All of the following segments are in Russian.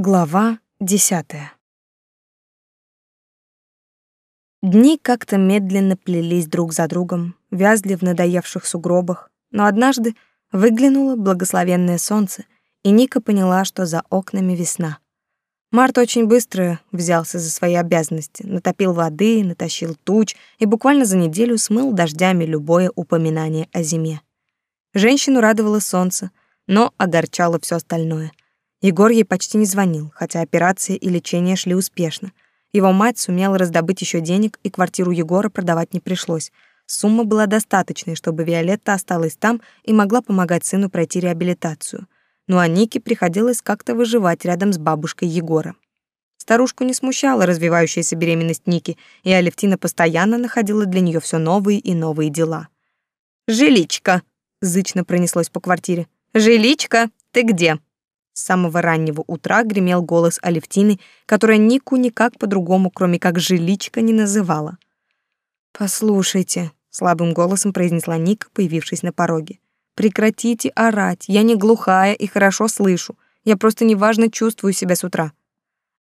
Глава десятая. Дни как-то медленно плелись друг за другом, вязли в надоевших сугробах, но однажды выглянуло благословенное солнце, и Ника поняла, что за окнами весна. Март очень быстро взялся за свои обязанности, натопил воды, натащил туч и буквально за неделю смыл дождями любое упоминание о зиме. Женщину радовало солнце, но огорчало все остальное. Егор ей почти не звонил, хотя операция и лечение шли успешно. Его мать сумела раздобыть еще денег, и квартиру Егора продавать не пришлось. Сумма была достаточной, чтобы Виолетта осталась там и могла помогать сыну пройти реабилитацию. Ну а Нике приходилось как-то выживать рядом с бабушкой Егора. Старушку не смущала развивающаяся беременность Ники, и Алевтина постоянно находила для нее все новые и новые дела. «Жиличка!» — зычно пронеслось по квартире. «Жиличка, ты где?» С самого раннего утра гремел голос Алевтины, которая Нику никак по-другому, кроме как жиличка, не называла. «Послушайте», — слабым голосом произнесла Ника, появившись на пороге. «Прекратите орать, я не глухая и хорошо слышу. Я просто неважно чувствую себя с утра».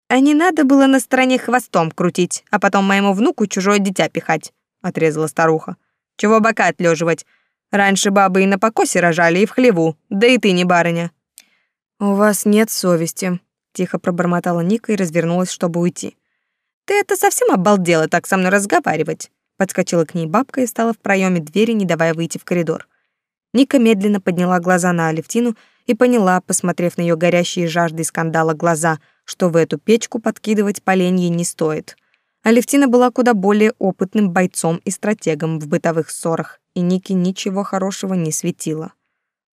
«А не надо было на стороне хвостом крутить, а потом моему внуку чужое дитя пихать», — отрезала старуха. «Чего бока отлеживать? Раньше бабы и на покосе рожали, и в хлеву, да и ты не барыня». «У вас нет совести», — тихо пробормотала Ника и развернулась, чтобы уйти. «Ты это совсем обалдела так со мной разговаривать?» Подскочила к ней бабка и стала в проеме двери, не давая выйти в коридор. Ника медленно подняла глаза на Алевтину и поняла, посмотрев на ее горящие жаждой скандала глаза, что в эту печку подкидывать поленье не стоит. Алевтина была куда более опытным бойцом и стратегом в бытовых ссорах, и Нике ничего хорошего не светило.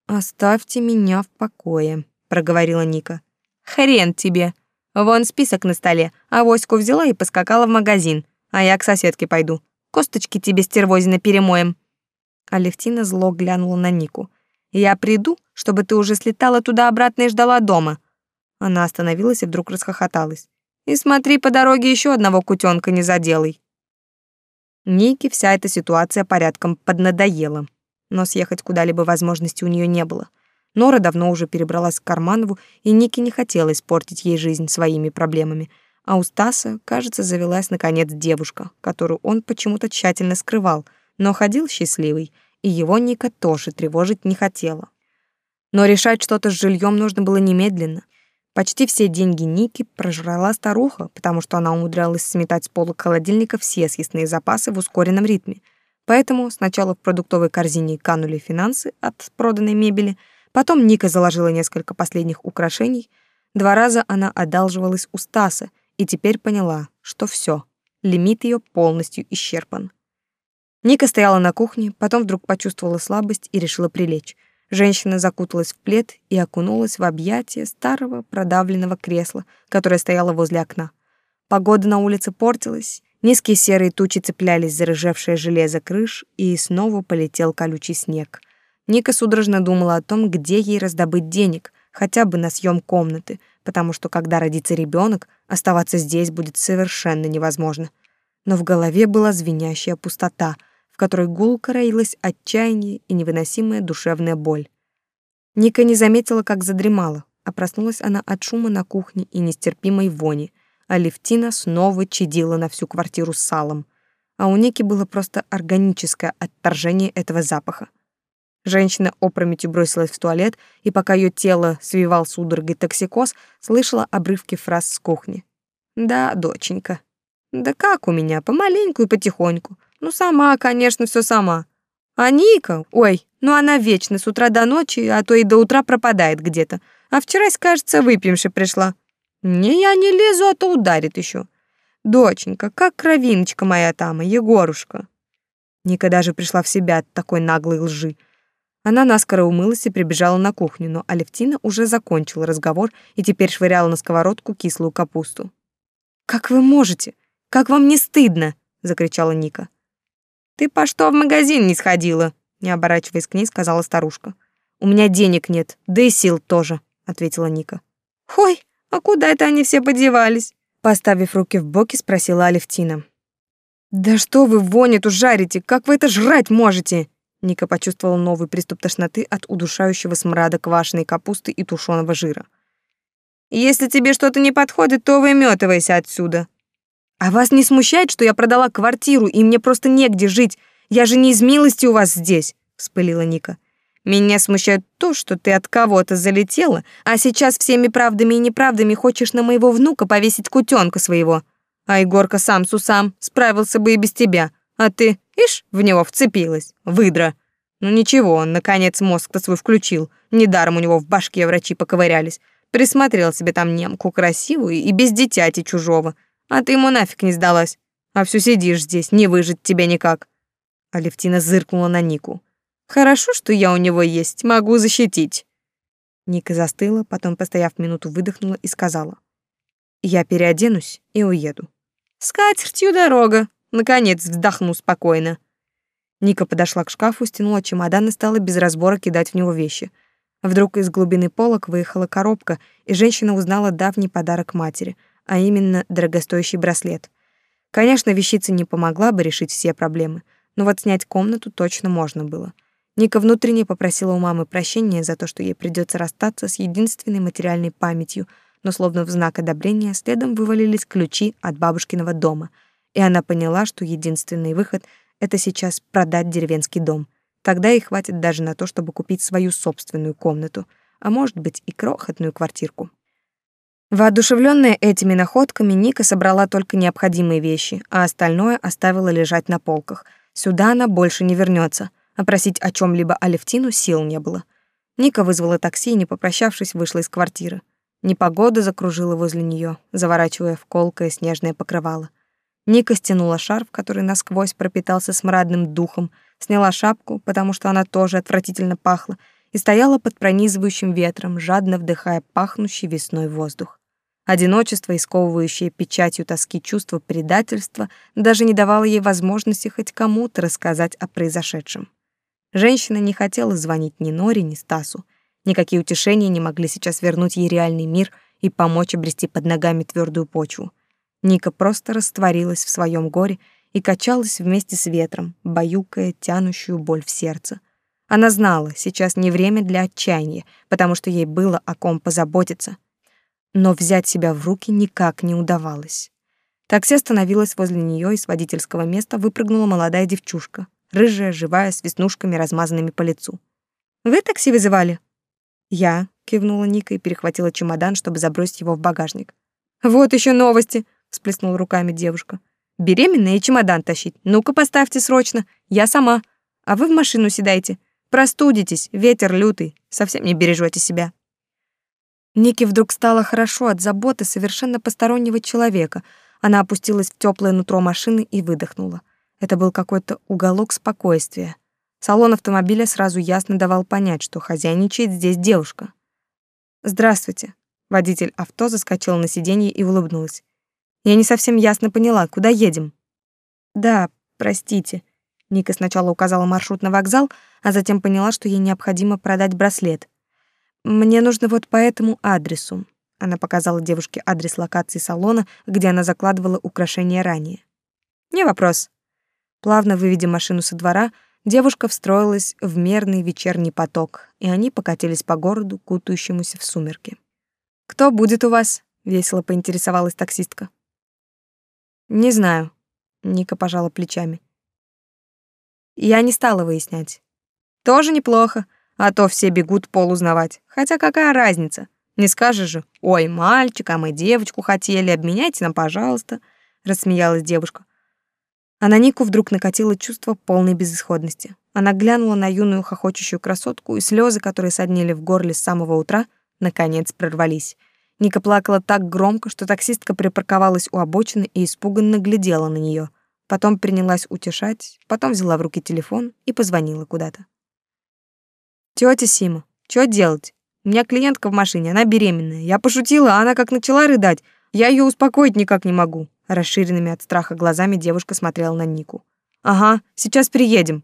«Оставьте меня в покое», проговорила Ника. Хрен тебе. Вон список на столе, а воську взяла и поскакала в магазин, а я к соседке пойду. Косточки тебе стервозина перемоем. Алевтина зло глянула на Нику. Я приду, чтобы ты уже слетала туда-обратно и ждала дома. Она остановилась и вдруг расхохоталась. И смотри, по дороге еще одного кутенка не заделай. Нике вся эта ситуация порядком поднадоела, но съехать куда-либо возможности у нее не было. Нора давно уже перебралась к Карманову, и Нике не хотела испортить ей жизнь своими проблемами. А у Стаса, кажется, завелась наконец девушка, которую он почему-то тщательно скрывал, но ходил счастливый, и его Ника тоже тревожить не хотела. Но решать что-то с жильем нужно было немедленно. Почти все деньги Ники прожрала старуха, потому что она умудрялась сметать с пола холодильника все съестные запасы в ускоренном ритме. Поэтому сначала в продуктовой корзине канули финансы от проданной мебели — Потом Ника заложила несколько последних украшений. Два раза она одалживалась у Стаса и теперь поняла, что все, лимит ее полностью исчерпан. Ника стояла на кухне, потом вдруг почувствовала слабость и решила прилечь. Женщина закуталась в плед и окунулась в объятия старого продавленного кресла, которое стояло возле окна. Погода на улице портилась, низкие серые тучи цеплялись за рыжевшее железо крыш, и снова полетел колючий снег — Ника судорожно думала о том, где ей раздобыть денег, хотя бы на съем комнаты, потому что когда родится ребенок, оставаться здесь будет совершенно невозможно. Но в голове была звенящая пустота, в которой гулко роилось отчаяние и невыносимая душевная боль. Ника не заметила, как задремала, а проснулась она от шума на кухне и нестерпимой вони, а Левтина снова чадила на всю квартиру с салом. А у Ники было просто органическое отторжение этого запаха. Женщина опрометью бросилась в туалет, и пока ее тело свивал судорогой токсикоз, слышала обрывки фраз с кухни. «Да, доченька. Да как у меня, помаленьку и потихоньку. Ну, сама, конечно, все сама. А Ника, ой, ну она вечно с утра до ночи, а то и до утра пропадает где-то. А вчера, кажется, выпьемши пришла. Не, я не лезу, а то ударит еще. Доченька, как кровиночка моя там, Егорушка». Ника даже пришла в себя от такой наглой лжи. Она наскоро умылась и прибежала на кухню, но Алевтина уже закончила разговор и теперь швыряла на сковородку кислую капусту. «Как вы можете? Как вам не стыдно?» — закричала Ника. «Ты по что в магазин не сходила?» — не оборачиваясь к ней, сказала старушка. «У меня денег нет, да и сил тоже», — ответила Ника. «Ой, а куда это они все подевались?» Поставив руки в боки, спросила Алевтина. «Да что вы вонь эту жарите? Как вы это жрать можете?» Ника почувствовала новый приступ тошноты от удушающего смрада квашеной капусты и тушеного жира. Если тебе что-то не подходит, то выметывайся отсюда. А вас не смущает, что я продала квартиру, и мне просто негде жить? Я же не из милости у вас здесь, вспылила Ника. Меня смущает то, что ты от кого-то залетела, а сейчас всеми правдами и неправдами хочешь на моего внука повесить кутенка своего. А Егорка сам с усам справился бы и без тебя. А ты, ишь, в него вцепилась, выдра. Ну ничего, он наконец мозг-то свой включил. Недаром у него в башке врачи поковырялись. Присмотрел себе там немку красивую и без дитяти чужого. А ты ему нафиг не сдалась. А все сидишь здесь, не выжить тебе никак. Алевтина зыркнула на Нику. Хорошо, что я у него есть, могу защитить. Ника застыла, потом, постояв минуту, выдохнула и сказала: "Я переоденусь и уеду". С катертью дорога. Наконец вздохну спокойно. Ника подошла к шкафу, стянула чемодан и стала без разбора кидать в него вещи. Вдруг из глубины полок выехала коробка, и женщина узнала давний подарок матери, а именно дорогостоящий браслет. Конечно, вещица не помогла бы решить все проблемы, но вот снять комнату точно можно было. Ника внутренне попросила у мамы прощения за то, что ей придется расстаться с единственной материальной памятью, но словно в знак одобрения следом вывалились ключи от бабушкиного дома, и она поняла, что единственный выход — это сейчас продать деревенский дом. Тогда и хватит даже на то, чтобы купить свою собственную комнату, а может быть и крохотную квартирку. Воодушевленная этими находками, Ника собрала только необходимые вещи, а остальное оставила лежать на полках. Сюда она больше не вернется — а просить о чем либо Алевтину сил не было. Ника вызвала такси и, не попрощавшись, вышла из квартиры. Непогода закружила возле нее, заворачивая в колкое снежное покрывало. Ника стянула шарф, который насквозь пропитался смрадным духом, сняла шапку, потому что она тоже отвратительно пахла, и стояла под пронизывающим ветром, жадно вдыхая пахнущий весной воздух. Одиночество, исковывающее печатью тоски чувство предательства, даже не давало ей возможности хоть кому-то рассказать о произошедшем. Женщина не хотела звонить ни Норе, ни Стасу. Никакие утешения не могли сейчас вернуть ей реальный мир и помочь обрести под ногами твердую почву. Ника просто растворилась в своем горе и качалась вместе с ветром, баюкая тянущую боль в сердце. Она знала, сейчас не время для отчаяния, потому что ей было о ком позаботиться. Но взять себя в руки никак не удавалось. Такси остановилось возле нее, и с водительского места выпрыгнула молодая девчушка рыжая, живая, с веснушками, размазанными по лицу. «Вы такси вызывали?» «Я», — кивнула Ника и перехватила чемодан, чтобы забросить его в багажник. «Вот еще новости», — всплеснула руками девушка. «Беременная и чемодан тащить. Ну-ка поставьте срочно. Я сама. А вы в машину седайте. Простудитесь, ветер лютый. Совсем не бережете себя». Нике вдруг стало хорошо от заботы совершенно постороннего человека. Она опустилась в теплое нутро машины и выдохнула. Это был какой-то уголок спокойствия. Салон автомобиля сразу ясно давал понять, что хозяйничает здесь девушка. «Здравствуйте». Водитель авто заскочил на сиденье и улыбнулась. «Я не совсем ясно поняла, куда едем?» «Да, простите». Ника сначала указала маршрут на вокзал, а затем поняла, что ей необходимо продать браслет. «Мне нужно вот по этому адресу». Она показала девушке адрес локации салона, где она закладывала украшения ранее. «Не вопрос», Плавно выведя машину со двора, девушка встроилась в мерный вечерний поток, и они покатились по городу, кутающемуся в сумерки. «Кто будет у вас?» — весело поинтересовалась таксистка. «Не знаю», — Ника пожала плечами. Я не стала выяснять. «Тоже неплохо, а то все бегут пол узнавать. Хотя какая разница? Не скажешь же, ой, мальчик, а мы девочку хотели, обменяйте нам, пожалуйста», — рассмеялась девушка. А на Нику вдруг накатило чувство полной безысходности. Она глянула на юную хохочущую красотку, и слезы, которые соднили в горле с самого утра, наконец прорвались. Ника плакала так громко, что таксистка припарковалась у обочины и испуганно глядела на нее. Потом принялась утешать, потом взяла в руки телефон и позвонила куда-то. «Тётя Сима, что делать? У меня клиентка в машине, она беременная. Я пошутила, а она как начала рыдать. Я ее успокоить никак не могу. Расширенными от страха глазами девушка смотрела на Нику. «Ага, сейчас приедем».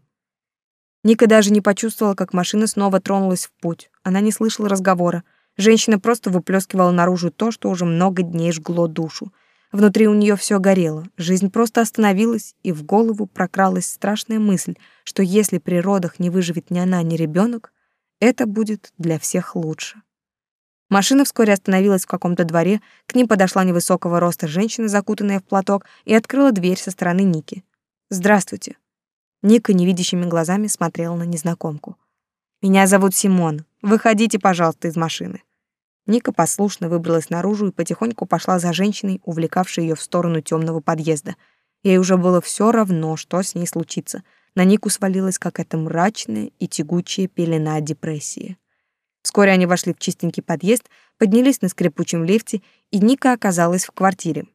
Ника даже не почувствовала, как машина снова тронулась в путь. Она не слышала разговора. Женщина просто выплескивала наружу то, что уже много дней жгло душу. Внутри у нее все горело. Жизнь просто остановилась, и в голову прокралась страшная мысль, что если при родах не выживет ни она, ни ребенок, это будет для всех лучше. Машина вскоре остановилась в каком-то дворе, к ним подошла невысокого роста женщина, закутанная в платок, и открыла дверь со стороны Ники. «Здравствуйте». Ника невидящими глазами смотрела на незнакомку. «Меня зовут Симон. Выходите, пожалуйста, из машины». Ника послушно выбралась наружу и потихоньку пошла за женщиной, увлекавшей ее в сторону темного подъезда. Ей уже было все равно, что с ней случится. На Нику свалилась какая-то мрачная и тягучая пелена депрессии. Вскоре они вошли в чистенький подъезд, поднялись на скрипучем лифте, и Ника оказалась в квартире.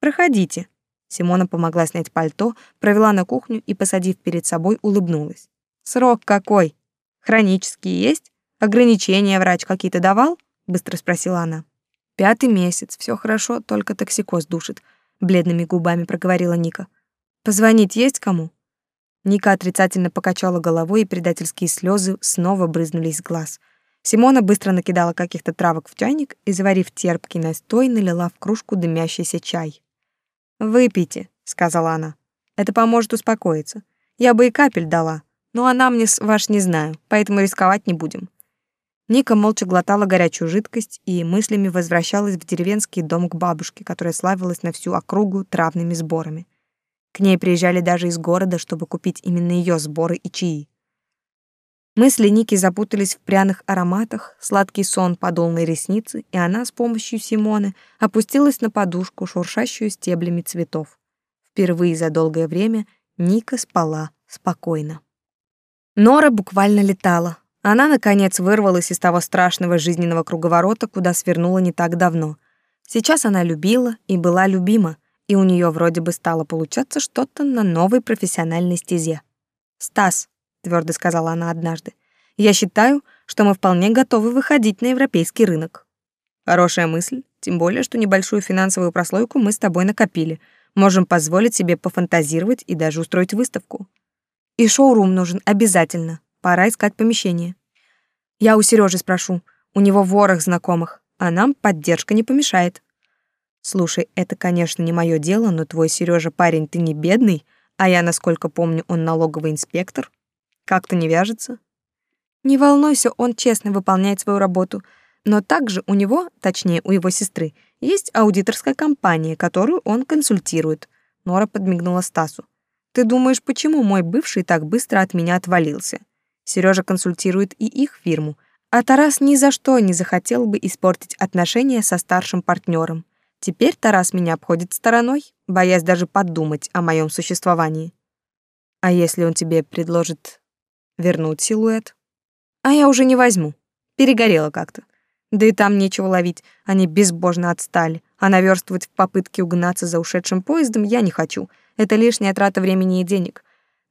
«Проходите». Симона помогла снять пальто, провела на кухню и, посадив перед собой, улыбнулась. «Срок какой? Хронический есть? Ограничения врач какие-то давал?» — быстро спросила она. «Пятый месяц, все хорошо, только токсикоз душит», — бледными губами проговорила Ника. «Позвонить есть кому?» Ника отрицательно покачала головой, и предательские слезы снова брызнули из глаз — Симона быстро накидала каких-то травок в чайник и, заварив терпкий настой, налила в кружку дымящийся чай. «Выпейте», — сказала она. «Это поможет успокоиться. Я бы и капель дала, но она мне ваш не знаю, поэтому рисковать не будем». Ника молча глотала горячую жидкость и мыслями возвращалась в деревенский дом к бабушке, которая славилась на всю округу травными сборами. К ней приезжали даже из города, чтобы купить именно ее сборы и чаи. Мысли Ники запутались в пряных ароматах, сладкий сон подол на ресницы, и она с помощью Симоны опустилась на подушку, шуршащую стеблями цветов. Впервые за долгое время Ника спала спокойно. Нора буквально летала. Она, наконец, вырвалась из того страшного жизненного круговорота, куда свернула не так давно. Сейчас она любила и была любима, и у нее вроде бы стало получаться что-то на новой профессиональной стезе. «Стас, твердо сказала она однажды. Я считаю, что мы вполне готовы выходить на европейский рынок. Хорошая мысль, тем более, что небольшую финансовую прослойку мы с тобой накопили. Можем позволить себе пофантазировать и даже устроить выставку. И шоурум нужен обязательно. Пора искать помещение. Я у Сережи спрошу. У него ворох знакомых, а нам поддержка не помешает. Слушай, это, конечно, не мое дело, но твой Сережа парень ты не бедный, а я, насколько помню, он налоговый инспектор. Как-то не вяжется. Не волнуйся, он честно выполняет свою работу, но также у него, точнее, у его сестры, есть аудиторская компания, которую он консультирует. Нора подмигнула Стасу. Ты думаешь, почему мой бывший так быстро от меня отвалился? Сережа консультирует и их фирму, а Тарас ни за что не захотел бы испортить отношения со старшим партнером. Теперь Тарас меня обходит стороной, боясь даже подумать о моем существовании. А если он тебе предложит вернуть силуэт. А я уже не возьму. Перегорела как-то. Да и там нечего ловить, они безбожно отстали. А наверстывать в попытке угнаться за ушедшим поездом я не хочу. Это лишняя трата времени и денег.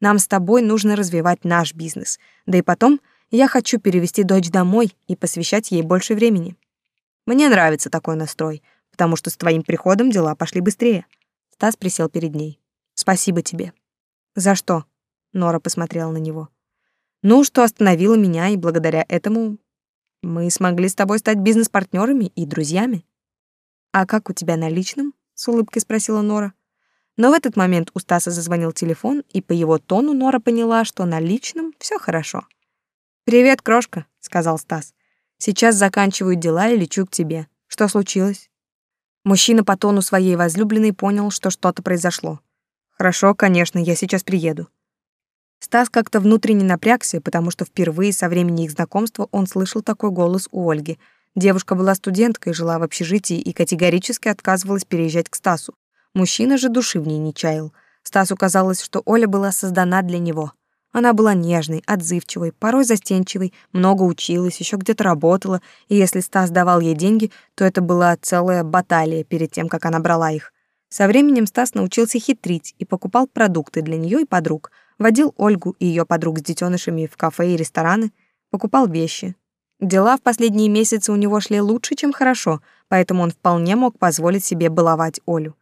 Нам с тобой нужно развивать наш бизнес. Да и потом я хочу перевести дочь домой и посвящать ей больше времени. Мне нравится такой настрой, потому что с твоим приходом дела пошли быстрее. Стас присел перед ней. Спасибо тебе. За что? Нора посмотрела на него. Ну, что остановило меня, и благодаря этому мы смогли с тобой стать бизнес-партнерами и друзьями. А как у тебя на личном? с улыбкой спросила Нора. Но в этот момент у Стаса зазвонил телефон, и по его тону Нора поняла, что на личном все хорошо. «Привет, крошка», — сказал Стас. «Сейчас заканчиваю дела и лечу к тебе. Что случилось?» Мужчина по тону своей возлюбленной понял, что что-то произошло. «Хорошо, конечно, я сейчас приеду». Стас как-то внутренне напрягся, потому что впервые со времени их знакомства он слышал такой голос у Ольги. Девушка была студенткой, жила в общежитии и категорически отказывалась переезжать к Стасу. Мужчина же души в ней не чаял. Стасу казалось, что Оля была создана для него. Она была нежной, отзывчивой, порой застенчивой, много училась, еще где-то работала, и если Стас давал ей деньги, то это была целая баталия перед тем, как она брала их. Со временем Стас научился хитрить и покупал продукты для нее и подруг — водил Ольгу и ее подруг с детенышами в кафе и рестораны, покупал вещи. Дела в последние месяцы у него шли лучше, чем хорошо, поэтому он вполне мог позволить себе баловать Олю.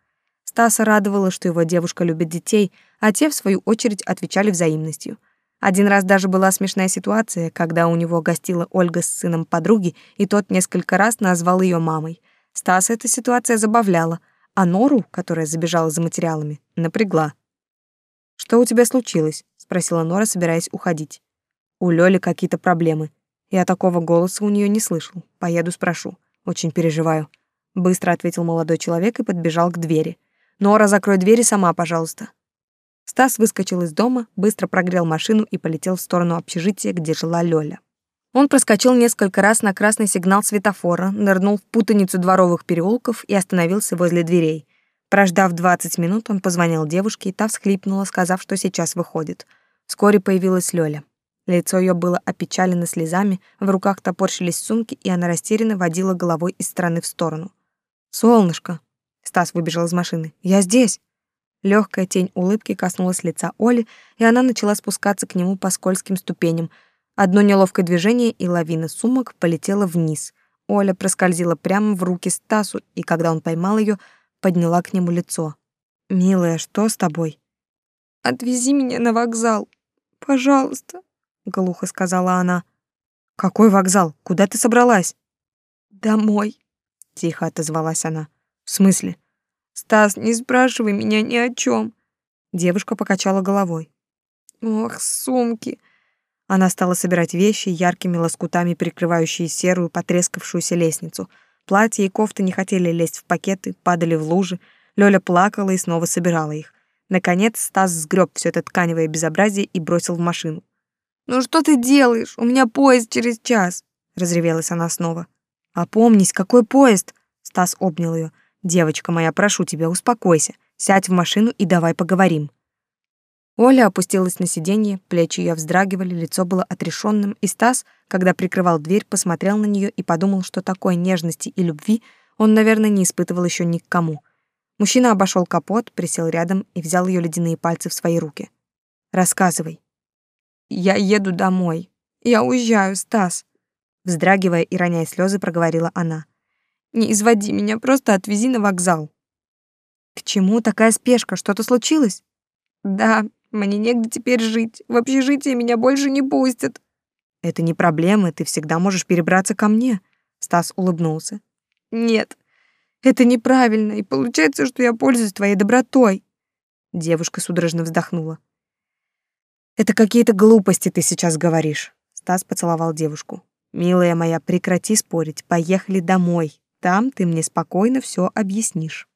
Стаса радовало, что его девушка любит детей, а те, в свою очередь, отвечали взаимностью. Один раз даже была смешная ситуация, когда у него гостила Ольга с сыном подруги, и тот несколько раз назвал ее мамой. Стаса эта ситуация забавляла, а Нору, которая забежала за материалами, напрягла. «Что у тебя случилось?» — спросила Нора, собираясь уходить. «У Лёли какие-то проблемы. Я такого голоса у нее не слышал. Поеду спрошу. Очень переживаю. Быстро ответил молодой человек и подбежал к двери. Нора, закрой двери сама, пожалуйста. Стас выскочил из дома, быстро прогрел машину и полетел в сторону общежития, где жила Лёля. Он проскочил несколько раз на красный сигнал светофора, нырнул в путаницу дворовых переулков и остановился возле дверей. Прождав 20 минут, он позвонил девушке, и та всхлипнула, сказав, что сейчас выходит. Вскоре появилась Лёля. Лицо её было опечалено слезами, в руках топорщились сумки, и она растерянно водила головой из стороны в сторону. «Солнышко!» — Стас выбежал из машины. «Я здесь!» Легкая тень улыбки коснулась лица Оли, и она начала спускаться к нему по скользким ступеням. Одно неловкое движение, и лавина сумок полетела вниз. Оля проскользила прямо в руки Стасу, и когда он поймал ее, подняла к нему лицо. «Милая, что с тобой?» «Отвези меня на вокзал, пожалуйста», — глухо сказала она. «Какой вокзал? Куда ты собралась?» «Домой», — тихо отозвалась она. «В смысле?» Стас, не спрашивай меня ни о чем. Девушка покачала головой. Ох, сумки. Она стала собирать вещи, яркими лоскутами прикрывающие серую, потрескавшуюся лестницу. Платья и кофты не хотели лезть в пакеты, падали в лужи. Лёля плакала и снова собирала их. Наконец Стас сгреб все это тканевое безобразие и бросил в машину. «Ну что ты делаешь? У меня поезд через час!» Разревелась она снова. «Опомнись, какой поезд?» Стас обнял ее. Девочка моя, прошу тебя, успокойся. Сядь в машину и давай поговорим. Оля опустилась на сиденье, плечи ее вздрагивали, лицо было отрешенным, и Стас, когда прикрывал дверь, посмотрел на нее и подумал, что такой нежности и любви он, наверное, не испытывал еще ни к кому. Мужчина обошел капот, присел рядом и взял ее ледяные пальцы в свои руки. «Рассказывай». «Я еду домой. Я уезжаю, Стас», вздрагивая и роняя слезы, проговорила она. Не изводи меня, просто отвези на вокзал. К чему такая спешка? Что-то случилось? Да, мне негде теперь жить. В общежитие меня больше не пустят. Это не проблема, ты всегда можешь перебраться ко мне. Стас улыбнулся. Нет, это неправильно, и получается, что я пользуюсь твоей добротой. Девушка судорожно вздохнула. Это какие-то глупости ты сейчас говоришь. Стас поцеловал девушку. Милая моя, прекрати спорить, поехали домой. Там ты мне спокойно все объяснишь.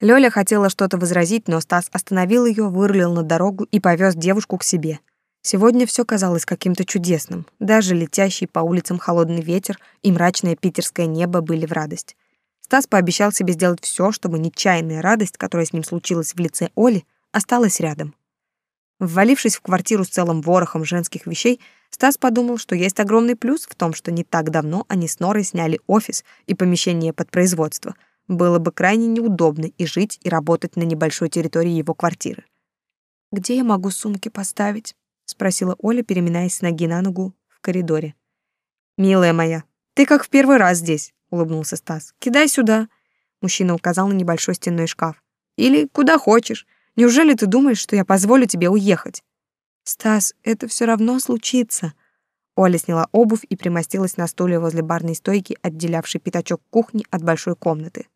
Лёля хотела что-то возразить, но Стас остановил ее, вырулил на дорогу и повез девушку к себе. Сегодня все казалось каким-то чудесным. Даже летящий по улицам холодный ветер и мрачное питерское небо были в радость. Стас пообещал себе сделать все, чтобы нечаянная радость, которая с ним случилась в лице Оли, осталась рядом. Ввалившись в квартиру с целым ворохом женских вещей, Стас подумал, что есть огромный плюс в том, что не так давно они с Норой сняли офис и помещение под производство. Было бы крайне неудобно и жить, и работать на небольшой территории его квартиры. «Где я могу сумки поставить?» — спросила Оля, переминаясь с ноги на ногу в коридоре. «Милая моя, ты как в первый раз здесь», — улыбнулся Стас. «Кидай сюда». Мужчина указал на небольшой стенной шкаф. «Или куда хочешь. Неужели ты думаешь, что я позволю тебе уехать? Стас, это все равно случится. Оля сняла обувь и примостилась на стуле возле барной стойки, отделявшей пятачок кухни от большой комнаты.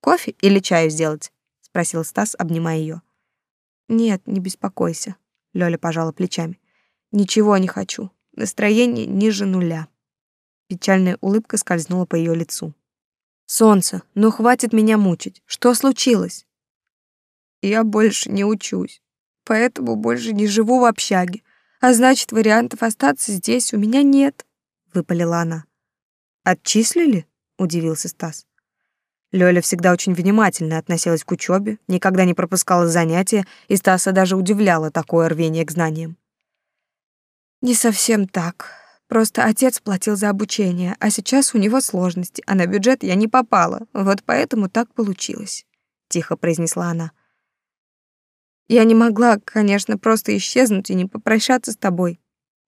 Кофе или чаю сделать? спросил Стас, обнимая ее. Нет, не беспокойся, Лёля пожала плечами. Ничего не хочу. Настроение ниже нуля. Печальная улыбка скользнула по ее лицу. Солнце, ну хватит меня мучить. Что случилось? Я больше не учусь, поэтому больше не живу в общаге, а значит, вариантов остаться здесь у меня нет, выпалила она. Отчислили? удивился Стас. Лёля всегда очень внимательно относилась к учебе, никогда не пропускала занятия, и Стаса даже удивляло такое рвение к знаниям. Не совсем так. Просто отец платил за обучение, а сейчас у него сложности, а на бюджет я не попала. Вот поэтому так получилось, тихо произнесла она. Я не могла, конечно, просто исчезнуть и не попрощаться с тобой.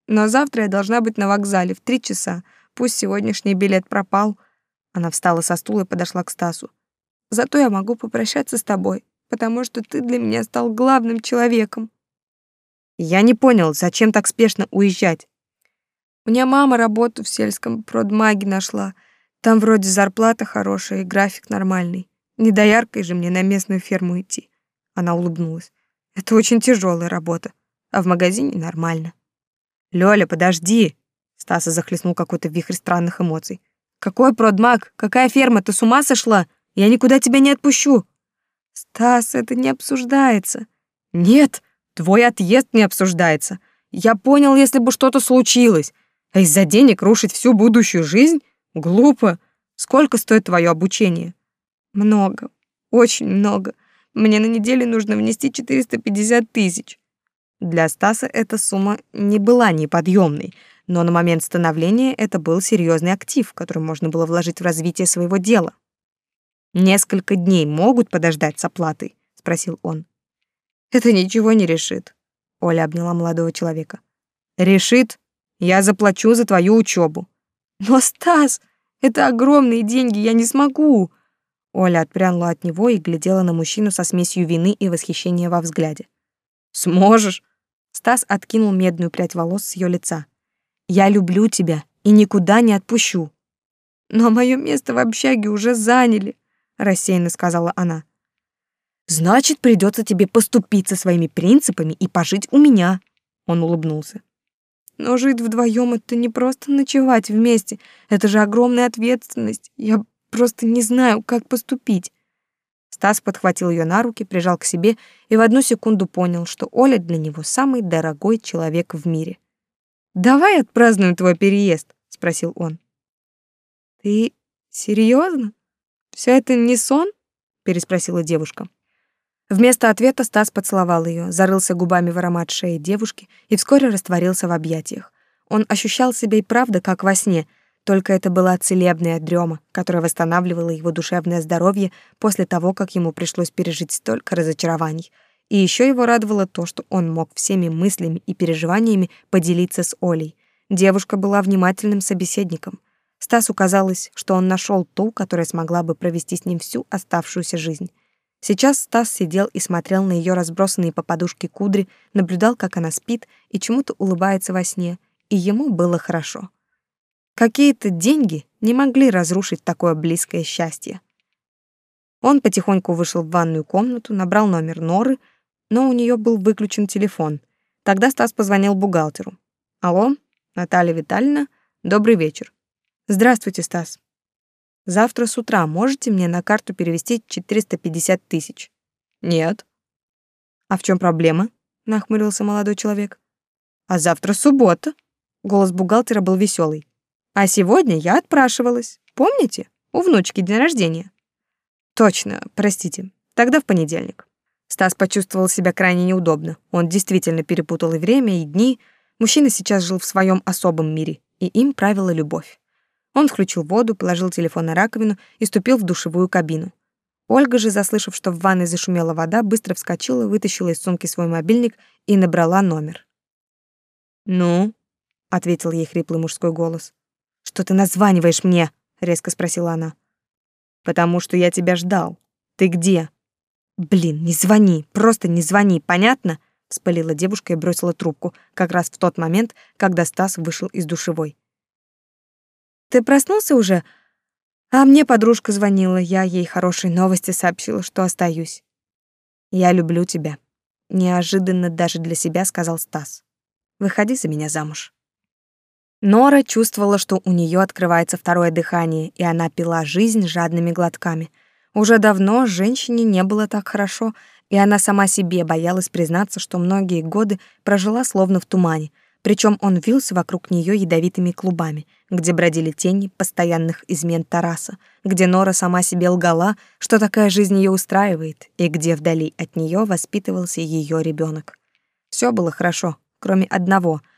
Но завтра я должна быть на вокзале в три часа. Пусть сегодняшний билет пропал. Она встала со стула и подошла к Стасу. Зато я могу попрощаться с тобой, потому что ты для меня стал главным человеком. Я не понял, зачем так спешно уезжать? У меня мама работу в сельском продмаге нашла. Там вроде зарплата хорошая и график нормальный. Не дояркой же мне на местную ферму идти. Она улыбнулась. Это очень тяжелая работа, а в магазине нормально. Лёля, подожди. Стаса захлестнул какой-то вихрь странных эмоций. Какой продмаг? Какая ферма? Ты с ума сошла? Я никуда тебя не отпущу. Стас, это не обсуждается. Нет, твой отъезд не обсуждается. Я понял, если бы что-то случилось. А из-за денег рушить всю будущую жизнь? Глупо. Сколько стоит твое обучение? Много. Очень много. Мне на неделю нужно внести 450 тысяч. Для Стаса эта сумма не была неподъемной, но на момент становления это был серьезный актив, который можно было вложить в развитие своего дела. «Несколько дней могут подождать с оплатой?» — спросил он. «Это ничего не решит», — Оля обняла молодого человека. «Решит? Я заплачу за твою учебу. «Но, Стас, это огромные деньги, я не смогу!» Оля отпрянула от него и глядела на мужчину со смесью вины и восхищения во взгляде. «Сможешь?» Стас откинул медную прядь волос с ее лица. «Я люблю тебя и никуда не отпущу». «Но мое место в общаге уже заняли», — рассеянно сказала она. «Значит, придется тебе поступиться своими принципами и пожить у меня», — он улыбнулся. «Но жить вдвоем это не просто ночевать вместе, это же огромная ответственность. Я просто не знаю, как поступить». Стас подхватил ее на руки, прижал к себе и в одну секунду понял, что Оля для него самый дорогой человек в мире. «Давай отпразднуем твой переезд», — спросил он. «Ты серьезно? Все это не сон?» — переспросила девушка. Вместо ответа Стас поцеловал ее, зарылся губами в аромат шеи девушки и вскоре растворился в объятиях. Он ощущал себя и правда как во сне — только это была целебная дрема, которая восстанавливала его душевное здоровье после того, как ему пришлось пережить столько разочарований. И еще его радовало то, что он мог всеми мыслями и переживаниями поделиться с Олей. Девушка была внимательным собеседником. Стасу казалось, что он нашел ту, которая смогла бы провести с ним всю оставшуюся жизнь. Сейчас Стас сидел и смотрел на ее разбросанные по подушке кудри, наблюдал, как она спит и чему-то улыбается во сне, и ему было хорошо. Какие-то деньги не могли разрушить такое близкое счастье. Он потихоньку вышел в ванную комнату, набрал номер Норы, но у нее был выключен телефон. Тогда Стас позвонил бухгалтеру. «Алло, Наталья Витальевна, добрый вечер». «Здравствуйте, Стас. Завтра с утра можете мне на карту перевести 450 тысяч?» «Нет». «А в чем проблема?» — нахмурился молодой человек. «А завтра суббота». Голос бухгалтера был веселый. А сегодня я отпрашивалась. Помните? У внучки день рождения. Точно, простите. Тогда в понедельник. Стас почувствовал себя крайне неудобно. Он действительно перепутал и время, и дни. Мужчина сейчас жил в своем особом мире, и им правила любовь. Он включил воду, положил телефон на раковину и ступил в душевую кабину. Ольга же, заслышав, что в ванной зашумела вода, быстро вскочила, вытащила из сумки свой мобильник и набрала номер. «Ну?» — ответил ей хриплый мужской голос. Что ты названиваешь мне? резко спросила она. Потому что я тебя ждал. Ты где? Блин, не звони, просто не звони, понятно? вспылила девушка и бросила трубку, как раз в тот момент, когда Стас вышел из душевой. Ты проснулся уже? А мне подружка звонила, я ей хорошие новости сообщила, что остаюсь. Я люблю тебя. Неожиданно даже для себя сказал Стас. Выходи за меня замуж. Нора чувствовала, что у нее открывается второе дыхание, и она пила жизнь жадными глотками. Уже давно женщине не было так хорошо, и она сама себе боялась признаться, что многие годы прожила словно в тумане, причем он вился вокруг нее ядовитыми клубами, где бродили тени постоянных измен Тараса, где Нора сама себе лгала, что такая жизнь ее устраивает, и где вдали от нее воспитывался ее ребенок. Все было хорошо, кроме одного —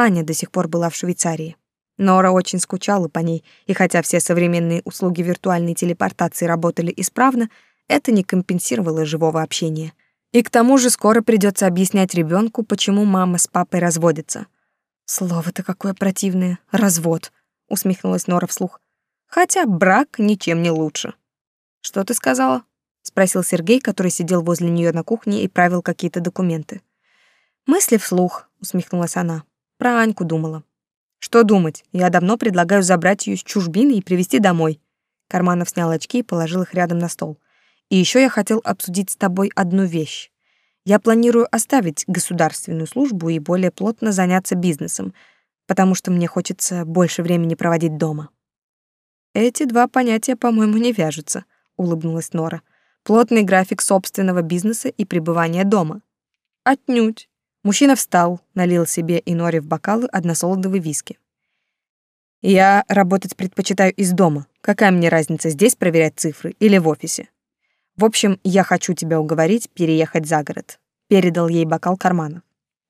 Аня до сих пор была в Швейцарии. Нора очень скучала по ней, и хотя все современные услуги виртуальной телепортации работали исправно, это не компенсировало живого общения. И к тому же скоро придется объяснять ребенку, почему мама с папой разводятся. Слово-то какое противное развод, усмехнулась Нора вслух. Хотя брак ничем не лучше. Что ты сказала? спросил Сергей, который сидел возле нее на кухне и правил какие-то документы. Мысли вслух, усмехнулась она. Про Аньку думала. Что думать? Я давно предлагаю забрать ее с чужбины и привезти домой. Карманов снял очки и положил их рядом на стол. И еще я хотел обсудить с тобой одну вещь. Я планирую оставить государственную службу и более плотно заняться бизнесом. потому что мне хочется больше времени проводить дома. Эти два понятия, по-моему, не вяжутся, улыбнулась Нора. Плотный график собственного бизнеса и пребывания дома. Отнюдь. Мужчина встал, налил себе и Норе в бокалы односолодовый виски. Я работать предпочитаю из дома. Какая мне разница, здесь проверять цифры или в офисе? В общем, я хочу тебя уговорить переехать за город. Передал ей бокал карманов.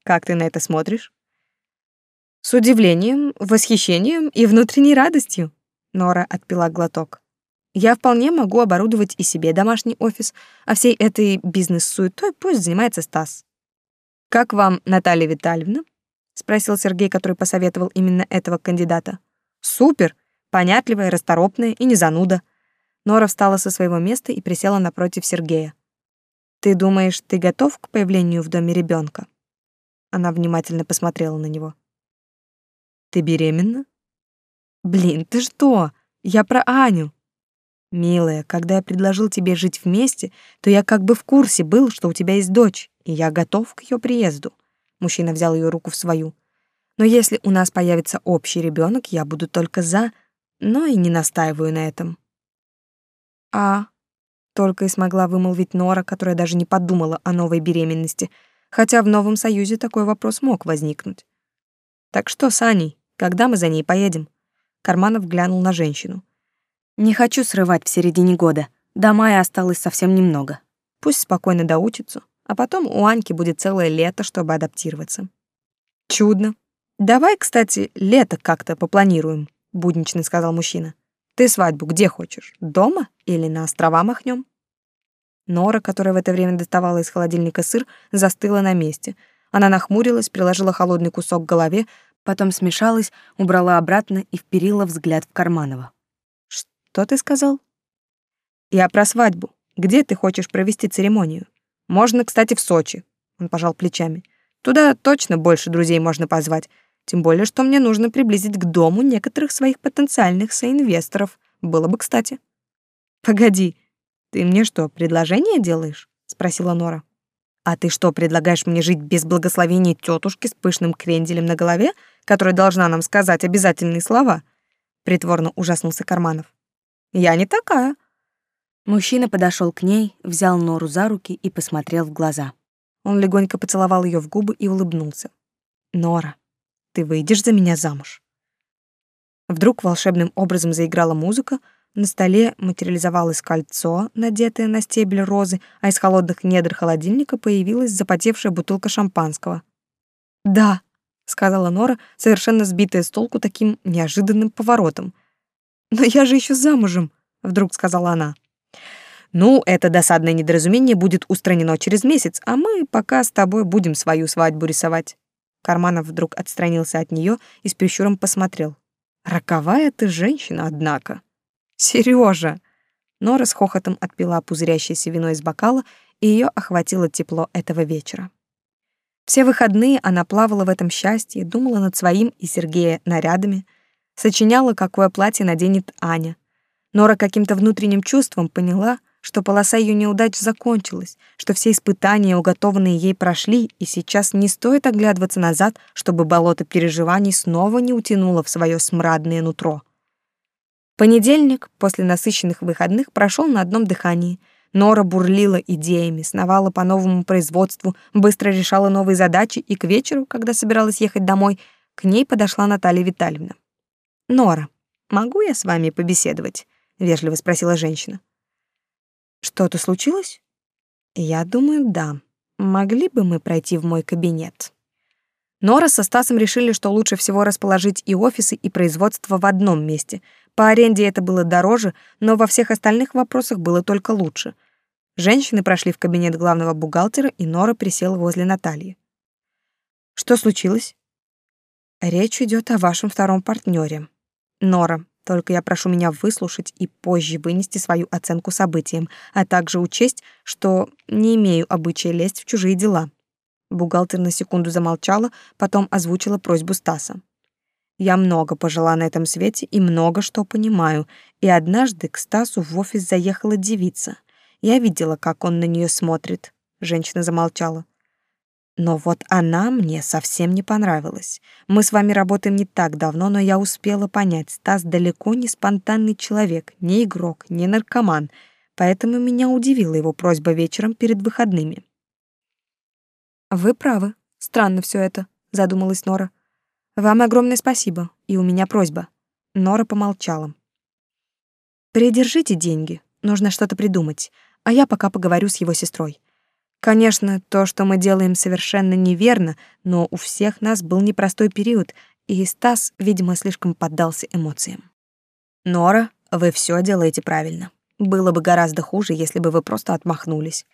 Как ты на это смотришь? С удивлением, восхищением и внутренней радостью. Нора отпила глоток. Я вполне могу оборудовать и себе домашний офис, а всей этой бизнес-суетой пусть занимается Стас. Как вам, Наталья Витальевна? спросил Сергей, который посоветовал именно этого кандидата. Супер, понятливая, расторопная и не зануда. Нора встала со своего места и присела напротив Сергея. Ты думаешь, ты готов к появлению в доме ребенка? Она внимательно посмотрела на него. Ты беременна? Блин, ты что? Я про Аню. Милая, когда я предложил тебе жить вместе, то я как бы в курсе был, что у тебя есть дочь, и я готов к ее приезду. Мужчина взял ее руку в свою. Но если у нас появится общий ребенок, я буду только за, но и не настаиваю на этом. А только и смогла вымолвить Нора, которая даже не подумала о новой беременности, хотя в новом союзе такой вопрос мог возникнуть. Так что с Аней, когда мы за ней поедем? Карманов глянул на женщину. Не хочу срывать в середине года. До мая осталось совсем немного. Пусть спокойно доучится, а потом у Аньки будет целое лето, чтобы адаптироваться. Чудно. Давай, кстати, лето как-то попланируем, буднично сказал мужчина. Ты свадьбу где хочешь? Дома или на острова махнем? Нора, которая в это время доставала из холодильника сыр, застыла на месте. Она нахмурилась, приложила холодный кусок к голове, потом смешалась, убрала обратно и вперила взгляд в Карманова. «Что ты сказал?» «Я про свадьбу. Где ты хочешь провести церемонию? Можно, кстати, в Сочи». Он пожал плечами. «Туда точно больше друзей можно позвать. Тем более, что мне нужно приблизить к дому некоторых своих потенциальных соинвесторов. Было бы кстати. Погоди, ты мне что, предложение делаешь? спросила Нора. А ты что, предлагаешь мне жить без благословения тетушки с пышным кренделем на голове, которая должна нам сказать обязательные слова? Притворно ужаснулся Карманов. Я не такая. Мужчина подошел к ней, взял Нору за руки и посмотрел в глаза. Он легонько поцеловал ее в губы и улыбнулся. Нора, ты выйдешь за меня замуж. Вдруг волшебным образом заиграла музыка, на столе материализовалось кольцо, надетое на стебель розы, а из холодных недр холодильника появилась запотевшая бутылка шампанского. «Да», — сказала Нора, совершенно сбитая с толку таким неожиданным поворотом. «Но я же еще замужем», — вдруг сказала она. «Ну, это досадное недоразумение будет устранено через месяц, а мы пока с тобой будем свою свадьбу рисовать». Карманов вдруг отстранился от нее и с прищуром посмотрел. «Роковая ты женщина, однако!» «Серёжа!» Нора с хохотом отпила пузырящееся вино из бокала, и ее охватило тепло этого вечера. Все выходные она плавала в этом счастье, думала над своим и Сергея нарядами, сочиняла, какое платье наденет Аня. Нора каким-то внутренним чувством поняла, что полоса ее неудач закончилась, что все испытания, уготованные ей, прошли, и сейчас не стоит оглядываться назад, чтобы болото переживаний снова не утянуло в свое смрадное нутро. Понедельник, после насыщенных выходных, прошел на одном дыхании. Нора бурлила идеями, сновала по новому производству, быстро решала новые задачи, и к вечеру, когда собиралась ехать домой, к ней подошла Наталья Витальевна. «Нора, могу я с вами побеседовать?» — вежливо спросила женщина. Что-то случилось? Я думаю, да. Могли бы мы пройти в мой кабинет. Нора со Стасом решили, что лучше всего расположить и офисы, и производство в одном месте. По аренде это было дороже, но во всех остальных вопросах было только лучше. Женщины прошли в кабинет главного бухгалтера, и Нора присела возле Натальи. Что случилось? Речь идет о вашем втором партнере. Нора, только я прошу меня выслушать и позже вынести свою оценку событиям, а также учесть, что не имею обычая лезть в чужие дела. Бухгалтер на секунду замолчала, потом озвучила просьбу Стаса. Я много пожила на этом свете и много что понимаю, и однажды к Стасу в офис заехала девица. Я видела, как он на нее смотрит. Женщина замолчала. Но вот она мне совсем не понравилась. Мы с вами работаем не так давно, но я успела понять, Стас далеко не спонтанный человек, не игрок, не наркоман, поэтому меня удивила его просьба вечером перед выходными. «Вы правы. Странно все это», — задумалась Нора. «Вам огромное спасибо, и у меня просьба». Нора помолчала. «Придержите деньги, нужно что-то придумать, а я пока поговорю с его сестрой. Конечно, то, что мы делаем, совершенно неверно, но у всех нас был непростой период, и Стас, видимо, слишком поддался эмоциям. Нора, вы все делаете правильно. Было бы гораздо хуже, если бы вы просто отмахнулись.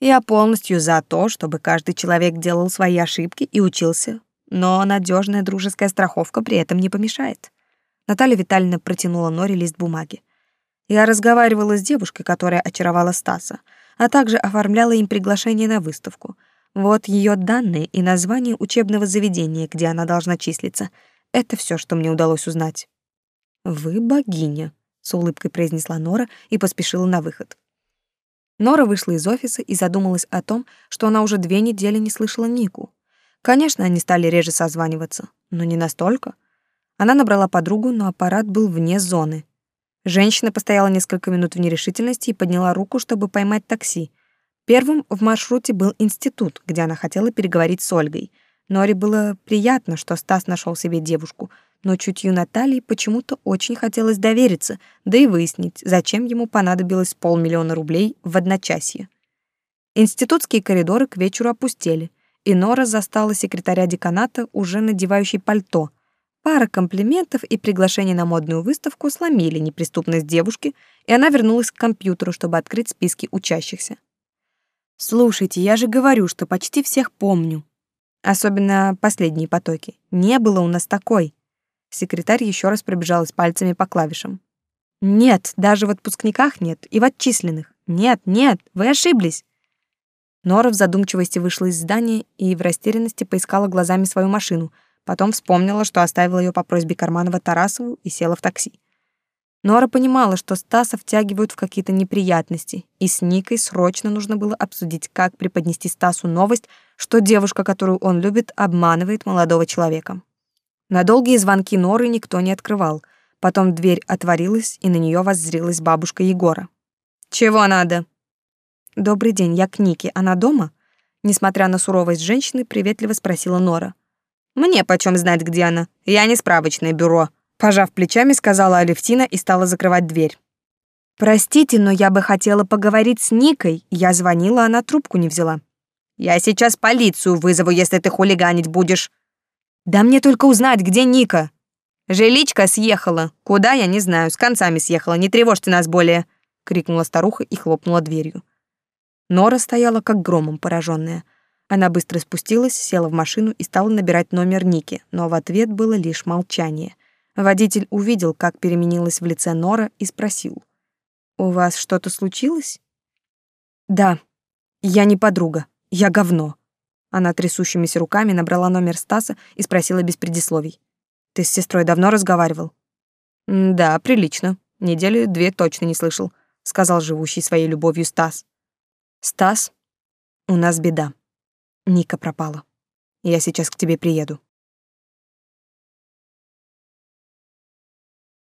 Я полностью за то, чтобы каждый человек делал свои ошибки и учился, но надежная дружеская страховка при этом не помешает. Наталья Витальевна протянула Норе лист бумаги. Я разговаривала с девушкой, которая очаровала Стаса, а также оформляла им приглашение на выставку. Вот ее данные и название учебного заведения, где она должна числиться. Это все, что мне удалось узнать. Вы богиня, с улыбкой произнесла Нора и поспешила на выход. Нора вышла из офиса и задумалась о том, что она уже две недели не слышала Нику. Конечно, они стали реже созваниваться, но не настолько. Она набрала подругу, но аппарат был вне зоны. Женщина постояла несколько минут в нерешительности и подняла руку, чтобы поймать такси. Первым в маршруте был институт, где она хотела переговорить с Ольгой. Норе было приятно, что Стас нашел себе девушку, но чутью Натальи почему-то очень хотелось довериться, да и выяснить, зачем ему понадобилось полмиллиона рублей в одночасье. Институтские коридоры к вечеру опустели, и Нора застала секретаря деканата, уже надевающей пальто. Пара комплиментов и приглашение на модную выставку сломили неприступность девушки, и она вернулась к компьютеру, чтобы открыть списки учащихся. «Слушайте, я же говорю, что почти всех помню», особенно последние потоки. Не было у нас такой. Секретарь еще раз пробежалась пальцами по клавишам. Нет, даже в отпускниках нет, и в отчисленных. Нет, нет, вы ошиблись. Нора в задумчивости вышла из здания и в растерянности поискала глазами свою машину, потом вспомнила, что оставила ее по просьбе Карманова Тарасову и села в такси. Нора понимала, что Стаса втягивают в какие-то неприятности, и с Никой срочно нужно было обсудить, как преподнести Стасу новость, что девушка, которую он любит, обманывает молодого человека. На долгие звонки Норы никто не открывал. Потом дверь отворилась, и на нее воззрилась бабушка Егора. «Чего надо?» «Добрый день, я к Нике. Она дома?» Несмотря на суровость женщины, приветливо спросила Нора. «Мне почем знать, где она? Я не справочное бюро», пожав плечами, сказала Алевтина и стала закрывать дверь. Простите, но я бы хотела поговорить с Никой. Я звонила, она трубку не взяла. Я сейчас полицию вызову, если ты хулиганить будешь, да мне только узнать, где Ника. Жиличка съехала. Куда, я не знаю, с концами съехала. Не тревожьте нас более, крикнула старуха и хлопнула дверью. Нора стояла как громом пораженная. Она быстро спустилась, села в машину и стала набирать номер Ники, но в ответ было лишь молчание. Водитель увидел, как переменилась в лице Нора и спросил: "У вас что-то случилось?" "Да. Я не подруга. Я говно", она трясущимися руками набрала номер Стаса и спросила без предисловий. «Ты с сестрой давно разговаривал?» «Да, прилично. Недели две точно не слышал», — сказал живущий своей любовью Стас. «Стас, у нас беда. Ника пропала. Я сейчас к тебе приеду».